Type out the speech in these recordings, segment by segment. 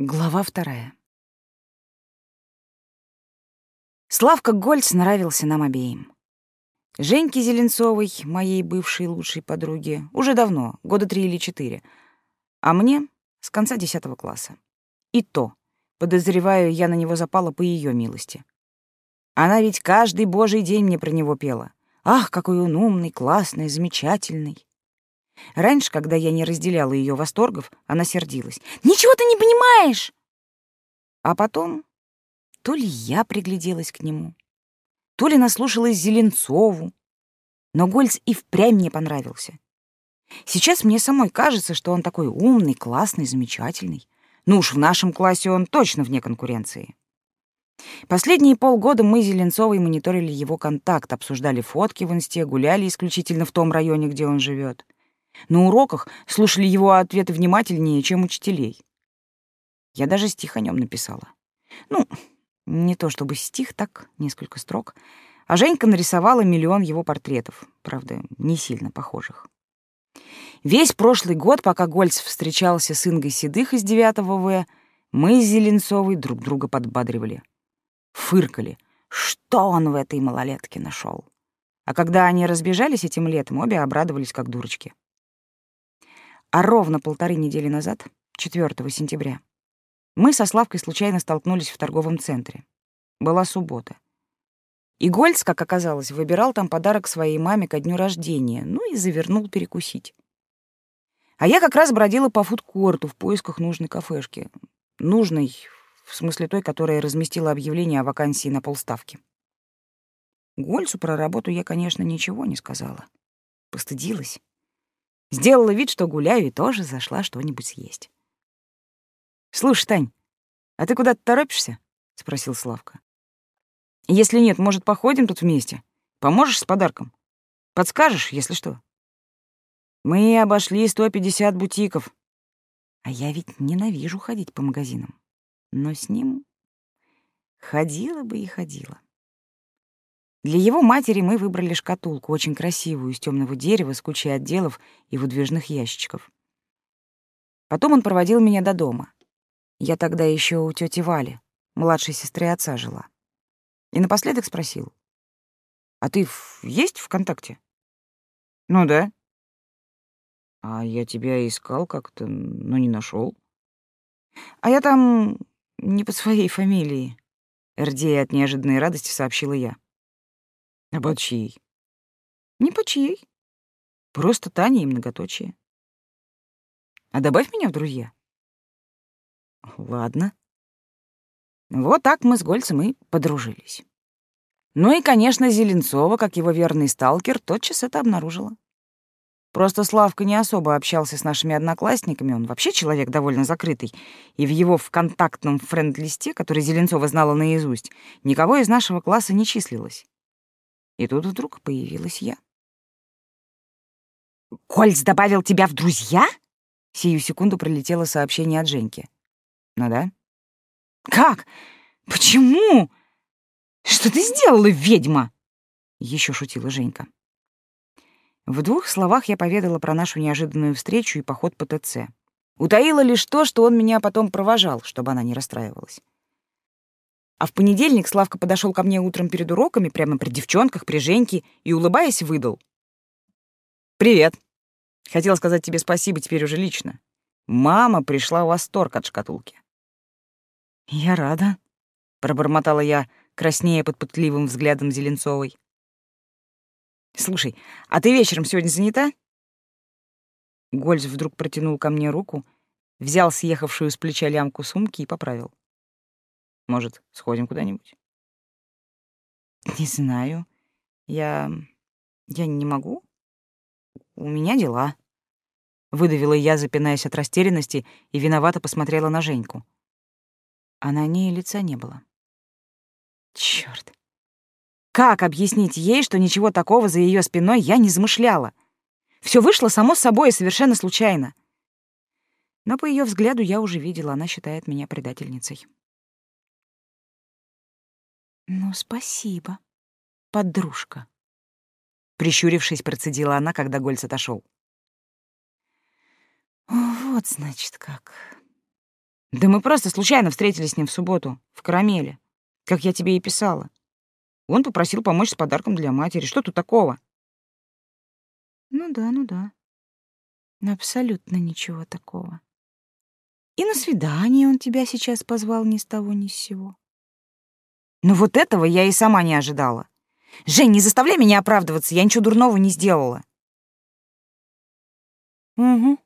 Глава вторая. Славка Гольц нравился нам обеим. Женьке Зеленцовой, моей бывшей лучшей подруге, уже давно, года три или четыре, а мне — с конца десятого класса. И то, подозреваю, я на него запала по ее милости. Она ведь каждый божий день мне про него пела. Ах, какой он умный, классный, замечательный. Раньше, когда я не разделяла ее восторгов, она сердилась. «Ничего ты не понимаешь!» А потом то ли я пригляделась к нему, то ли наслушалась Зеленцову, но Гольц и впрямь мне понравился. Сейчас мне самой кажется, что он такой умный, классный, замечательный. Ну уж в нашем классе он точно вне конкуренции. Последние полгода мы с Зеленцовой мониторили его контакт, обсуждали фотки в инсте, гуляли исключительно в том районе, где он живет. На уроках слушали его ответы внимательнее, чем учителей. Я даже стих о нем написала. Ну, не то чтобы стих, так, несколько строк. А Женька нарисовала миллион его портретов, правда, не сильно похожих. Весь прошлый год, пока Гольц встречался с Ингой Седых из 9 В, мы с Зеленцовой друг друга подбадривали. Фыркали, что он в этой малолетке нашел. А когда они разбежались этим летом, обе обрадовались как дурочки. А ровно полторы недели назад, 4 сентября, мы со Славкой случайно столкнулись в торговом центре. Была суббота. И Гольц, как оказалось, выбирал там подарок своей маме ко дню рождения, ну и завернул перекусить. А я как раз бродила по фудкорту в поисках нужной кафешки. Нужной, в смысле той, которая разместила объявление о вакансии на полставки. Гольцу про работу я, конечно, ничего не сказала. Постыдилась. Сделала вид, что гуляю, и тоже зашла что-нибудь съесть. «Слушай, Тань, а ты куда-то торопишься?» — спросил Славка. «Если нет, может, походим тут вместе? Поможешь с подарком? Подскажешь, если что?» «Мы обошли 150 бутиков. А я ведь ненавижу ходить по магазинам. Но с ним ходила бы и ходила. Для его матери мы выбрали шкатулку, очень красивую, из темного дерева, с кучей отделов и выдвижных ящичков. Потом он проводил меня до дома. Я тогда еще у тети Вали, младшей сестры отца, жила. И напоследок спросил. «А ты есть ВКонтакте?» «Ну да». «А я тебя искал как-то, но не нашел. «А я там не по своей фамилии», — рдея от неожиданной радости сообщила я. А под чьей? Не по чьей. Просто Таня и многоточие. А добавь меня в друзья. Ладно. Вот так мы с Гольцем и подружились. Ну и, конечно, Зеленцова, как его верный сталкер, тотчас это обнаружила. Просто Славка не особо общался с нашими одноклассниками, он вообще человек довольно закрытый, и в его вконтактном френд-листе, который Зеленцова знала наизусть, никого из нашего класса не числилось. И тут вдруг появилась я. «Кольц добавил тебя в друзья?» Сию секунду пролетело сообщение от Женьки. «Ну да». «Как? Почему? Что ты сделала, ведьма?» Еще шутила Женька. В двух словах я поведала про нашу неожиданную встречу и поход по ТЦ. Утаила лишь то, что он меня потом провожал, чтобы она не расстраивалась. А в понедельник Славка подошел ко мне утром перед уроками, прямо при девчонках, при Женьке, и, улыбаясь, выдал. «Привет. Хотел сказать тебе спасибо теперь уже лично. Мама пришла в восторг от шкатулки». «Я рада», — пробормотала я, краснея под пытливым взглядом Зеленцовой. «Слушай, а ты вечером сегодня занята?» Гольц вдруг протянул ко мне руку, взял съехавшую с плеча лямку сумки и поправил. Может, сходим куда-нибудь? Не знаю. Я... я не могу. У меня дела. Выдавила я, запинаясь от растерянности, и виновато посмотрела на Женьку. А на ней лица не было. Чёрт. Как объяснить ей, что ничего такого за её спиной я не замышляла? Всё вышло само собой и совершенно случайно. Но по её взгляду я уже видела, она считает меня предательницей. «Ну, спасибо, подружка», — прищурившись, процедила она, когда Гольц отошел. «Вот, значит, как. Да мы просто случайно встретились с ним в субботу, в Карамеле, как я тебе и писала. Он попросил помочь с подарком для матери. Что тут такого? Ну да, ну да. Абсолютно ничего такого. И на свидание он тебя сейчас позвал ни с того ни с сего. Ну вот этого я и сама не ожидала. Жень, не заставляй меня оправдываться, я ничего дурного не сделала. Угу.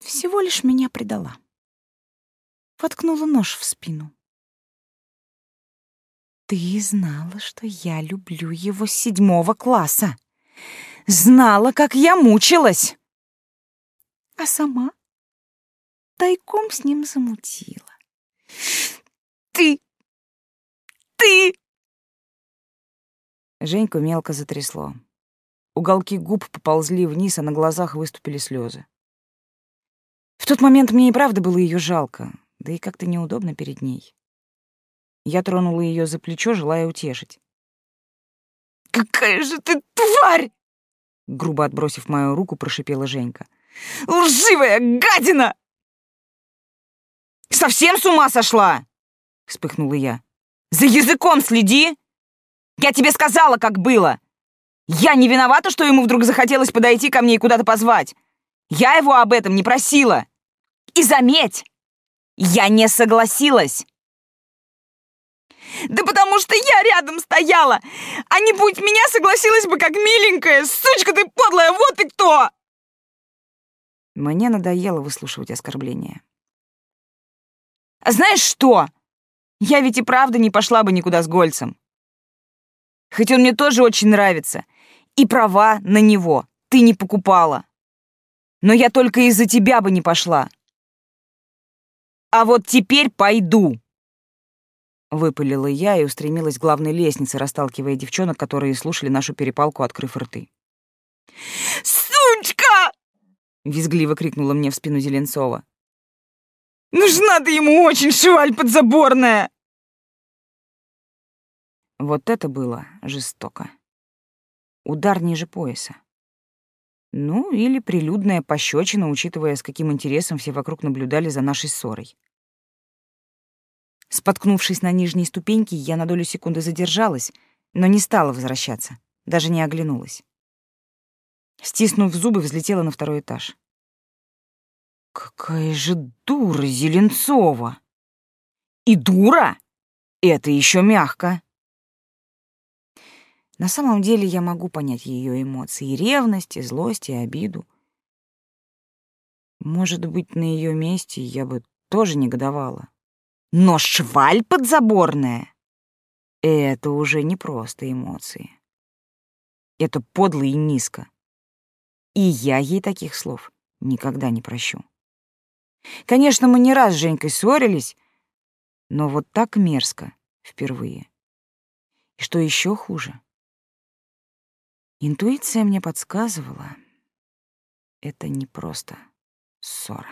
Всего лишь меня предала. Воткнула нож в спину. Ты знала, что я люблю его с седьмого класса. Знала, как я мучилась. А сама тайком с ним замутила. Ты... ты... Женьку мелко затрясло. Уголки губ поползли вниз, а на глазах выступили слезы. В тот момент мне и правда было ее жалко, да и как-то неудобно перед ней. Я тронула ее за плечо, желая утешить. «Какая же ты тварь!» Грубо отбросив мою руку, прошипела Женька. «Лживая гадина!» «Совсем с ума сошла?» — вспыхнула я. «За языком следи! Я тебе сказала, как было! Я не виновата, что ему вдруг захотелось подойти ко мне и куда-то позвать. Я его об этом не просила. И заметь, я не согласилась. Да потому что я рядом стояла, а не будь меня, согласилась бы как миленькая. Сучка ты подлая, вот ты кто! Мне надоело выслушивать оскорбления. А знаешь что? Я ведь и правда не пошла бы никуда с Гольцем. Хоть он мне тоже очень нравится. И права на него ты не покупала. Но я только из-за тебя бы не пошла. А вот теперь пойду. Выпалила я и устремилась к главной лестнице, расталкивая девчонок, которые слушали нашу перепалку, открыв рты. «Сучка!» — визгливо крикнула мне в спину Зеленцова. «Нужна ты ему очень, шваль подзаборная!» Вот это было жестоко. Удар ниже пояса. Ну, или прилюдная пощечина, учитывая, с каким интересом все вокруг наблюдали за нашей ссорой. Споткнувшись на нижней ступеньке, я на долю секунды задержалась, но не стала возвращаться, даже не оглянулась. Стиснув зубы, взлетела на второй этаж. Какая же дура Зеленцова! И дура — это еще мягко. На самом деле я могу понять ее эмоции, и ревность, и злость, и обиду. Может быть, на ее месте я бы тоже негодовала. Но шваль подзаборная — это уже не просто эмоции. Это подло и низко. И я ей таких слов никогда не прощу. Конечно, мы не раз с Женькой ссорились, но вот так мерзко впервые. И что еще хуже — Интуиция мне подсказывала, это не просто ссора.